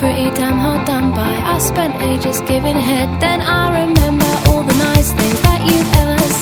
pretty damn hard done by. I spent ages giving head. Then I remember all the nice things that you've ever said